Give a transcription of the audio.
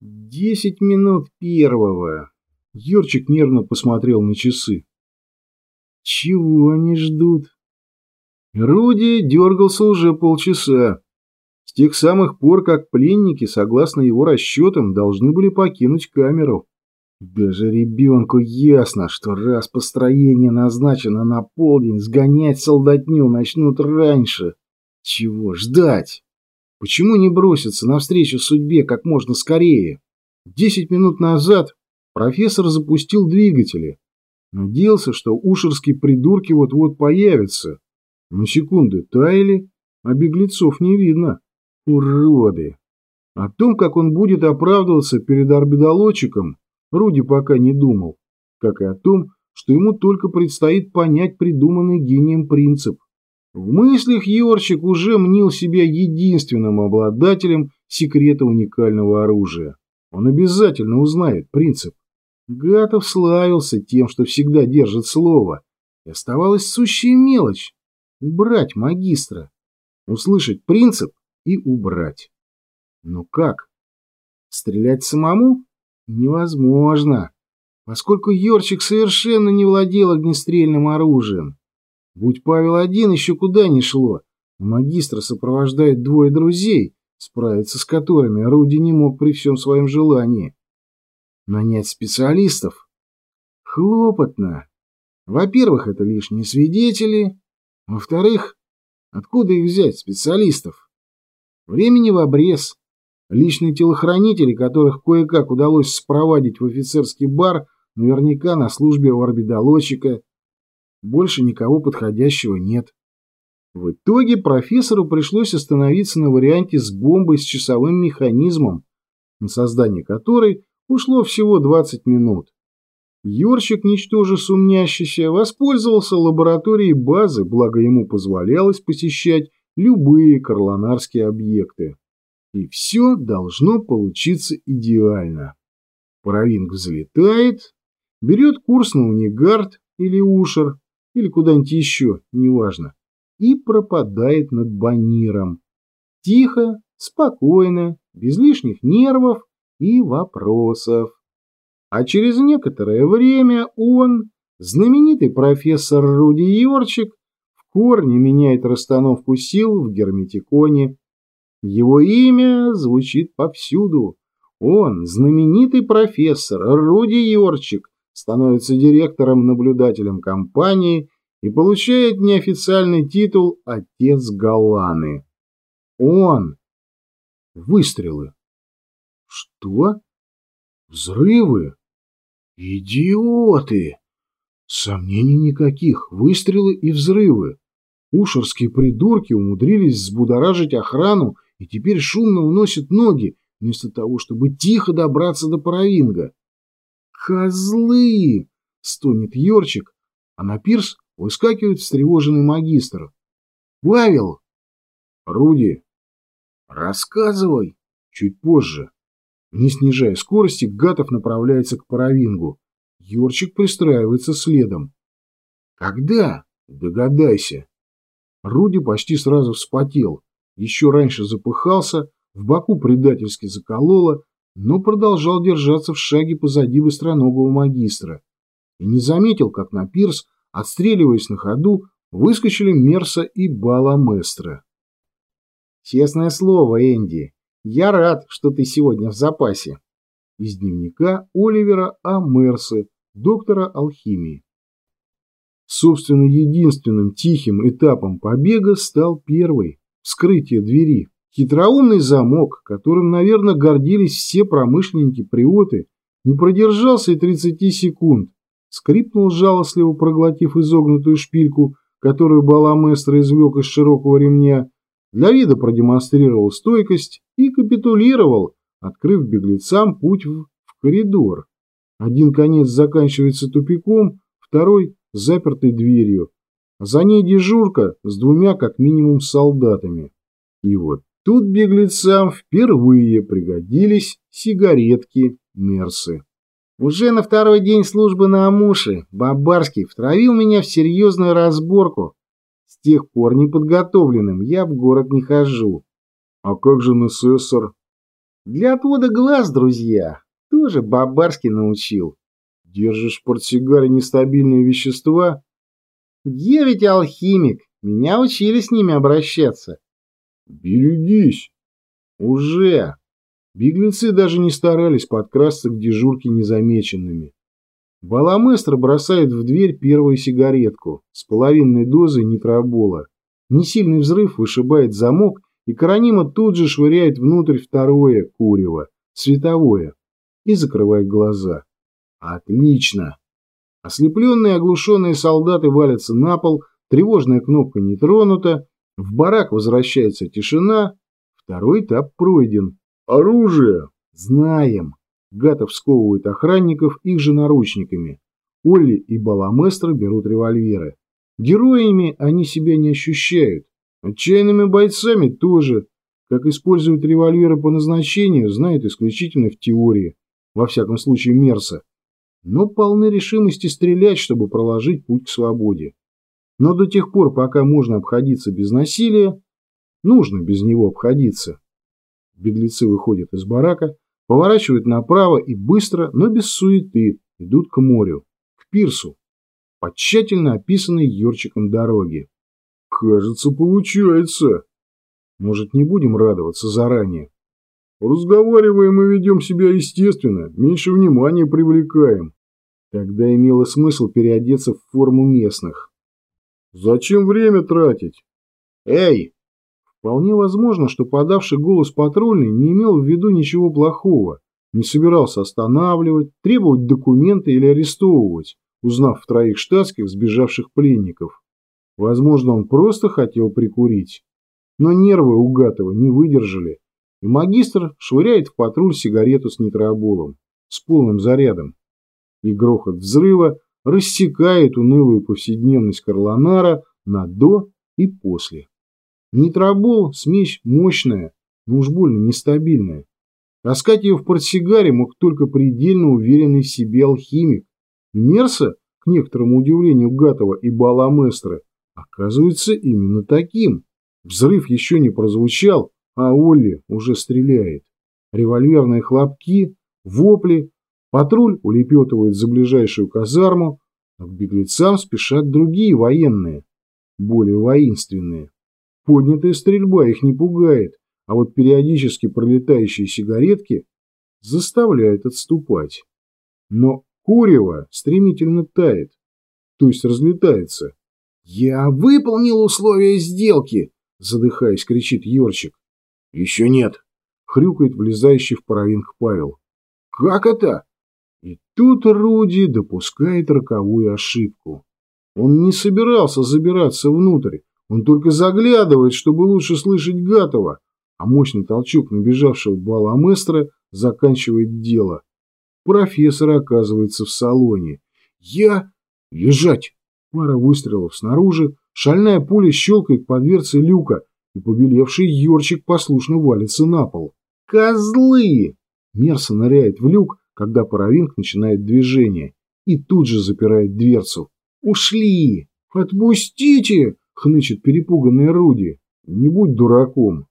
Десять минут первого. Юрчик нервно посмотрел на часы. Чего они ждут? Руди дергался уже полчаса. С тех самых пор, как пленники, согласно его расчетам, должны были покинуть камеру. Даже ребенку ясно, что раз построение назначено на полдень, сгонять солдатню начнут раньше. Чего ждать? Почему не броситься навстречу судьбе как можно скорее? Десять минут назад профессор запустил двигатели. Надеялся, что ушерские придурки вот-вот появятся. Но секунды таяли, а беглецов не видно. Уроды! О том, как он будет оправдываться перед орбидолотчиком, Руди пока не думал, как и о том, что ему только предстоит понять придуманный гением принцип. В мыслях Йорчик уже мнил себя единственным обладателем секрета уникального оружия. Он обязательно узнает принцип. Гатов славился тем, что всегда держит слово. И оставалась сущая мелочь — убрать магистра. Услышать принцип и убрать. Но как? Стрелять самому? Невозможно, поскольку Йорчик совершенно не владел огнестрельным оружием. Будь Павел один, еще куда ни шло. Магистра сопровождает двое друзей, справиться с которыми Руди не мог при всем своем желании. Нанять специалистов? Хлопотно. Во-первых, это лишние свидетели. Во-вторых, откуда их взять, специалистов? Времени в обрез. Личные телохранители, которых кое-как удалось спровадить в офицерский бар, наверняка на службе у орбидолотчика. Больше никого подходящего нет. В итоге профессору пришлось остановиться на варианте с бомбой с часовым механизмом, на создание которой ушло всего 20 минут. Ёрщик, ничтоже сумнящийся, воспользовался лабораторией базы, благо ему позволялось посещать любые карлонарские объекты. И все должно получиться идеально. Паровинг взлетает, берет курс на Унигард или Ушер, или куда-нибудь еще, неважно, и пропадает над Баниром. Тихо, спокойно, без лишних нервов и вопросов. А через некоторое время он, знаменитый профессор Руди Йорчик, в корне меняет расстановку сил в Герметиконе его имя звучит повсюду. Он, знаменитый профессор Руди Йорчик, становится директором-наблюдателем компании и получает неофициальный титул «Отец Галаны». Он. Выстрелы. Что? Взрывы? Идиоты! Сомнений никаких. Выстрелы и взрывы. Ушерские придурки умудрились взбудоражить охрану и теперь шумно уносят ноги, вместо того, чтобы тихо добраться до Паравинга. «Козлы!» — стонет Йорчик, а на пирс выскакивает встревоженный магистр. «Павел!» «Руди!» «Рассказывай!» Чуть позже. Не снижая скорости, Гатов направляется к Паравингу. Йорчик пристраивается следом. «Когда?» «Догадайся!» Руди почти сразу вспотел еще раньше запыхался, в боку предательски закололо, но продолжал держаться в шаге позади быстроногого магистра и не заметил, как на пирс, отстреливаясь на ходу, выскочили Мерса и Баламестро. «Честное слово, Энди, я рад, что ты сегодня в запасе». Из дневника Оливера А. Мерсы, доктора алхимии. Собственно, единственным тихим этапом побега стал первый вскрытие двери. Хитроумный замок, которым, наверное, гордились все промышленники-приоты, не продержался и 30 секунд. Скрипнул жалостливо, проглотив изогнутую шпильку, которую Баламестро извлек из широкого ремня, для вида продемонстрировал стойкость и капитулировал, открыв беглецам путь в, в коридор. Один конец заканчивается тупиком, второй – запертой дверью, за ней дежурка с двумя как минимум солдатами. И вот тут беглецам впервые пригодились сигаретки Мерсы. Уже на второй день службы на Амуше Бабарский втравил меня в серьезную разборку. С тех пор неподготовленным я в город не хожу. А как же Несессор? Для отвода глаз, друзья, тоже Бабарский научил. Держишь в портсигаре нестабильные вещества? Я ведь алхимик, меня учили с ними обращаться. Берегись. Уже. Беглецы даже не старались подкрасться к дежурке незамеченными. Баламестр бросает в дверь первую сигаретку с половинной дозой нитробола. Несильный взрыв вышибает замок, и Каранима тут же швыряет внутрь второе курево, световое, и закрывает глаза. Отлично! Ослепленные оглушенные солдаты валятся на пол, тревожная кнопка не тронута, в барак возвращается тишина, второй этап пройден. Оружие! Знаем. Гатов сковывает охранников их же наручниками. Олли и Баламестро берут револьверы. Героями они себя не ощущают. Отчаянными бойцами тоже. Как используют револьверы по назначению, знают исключительно в теории. Во всяком случае Мерса. Но полны решимости стрелять, чтобы проложить путь к свободе. Но до тех пор, пока можно обходиться без насилия, нужно без него обходиться. Беглецы выходят из барака, поворачивают направо и быстро, но без суеты, идут к морю, к пирсу, по тщательно описанной Юрчиком дороге. Кажется, получается. Может, не будем радоваться заранее? Разговариваем и ведем себя естественно, меньше внимания привлекаем. Тогда имело смысл переодеться в форму местных. Зачем время тратить? Эй! Вполне возможно, что подавший голос патрульный не имел в виду ничего плохого, не собирался останавливать, требовать документы или арестовывать, узнав в троих штатских сбежавших пленников. Возможно, он просто хотел прикурить. Но нервы у Гатова не выдержали, и магистр швыряет в патруль сигарету с нитрооболом, с полным зарядом. И грохот взрыва рассекает унылую повседневность Карлонара на «до» и «после». Нитробол – смесь мощная, но уж больно нестабильная. Таскать ее в портсигаре мог только предельно уверенный в себе алхимик. Мерса, к некоторому удивлению Гатова и Баламестра, оказывается именно таким. Взрыв еще не прозвучал, а Олли уже стреляет. Револьверные хлопки, вопли, патруль улепетывает за ближайшую казарму, а к беглецам спешат другие военные, более воинственные. Поднятая стрельба их не пугает, а вот периодически пролетающие сигаретки заставляют отступать. Но курево стремительно тает, то есть разлетается. «Я выполнил условия сделки!» – задыхаясь, кричит Йорчик. «Еще нет!» – хрюкает влезающий в паровинг Павел. «Как это?» И тут Руди допускает роковую ошибку. Он не собирался забираться внутрь, он только заглядывает, чтобы лучше слышать Гатова, а мощный толчок набежавшего баламестра заканчивает дело. Профессор оказывается в салоне. «Я... лежать!» Пара выстрелов снаружи, шальная пуля щелкает по дверце люка, и побелевший Йорчик послушно валится на пол. «Козлы!» Мерса ныряет в люк, когда паровинг начинает движение, и тут же запирает дверцу. «Ушли! Отпустите!» хнычет перепуганный Руди. Не будь дураком.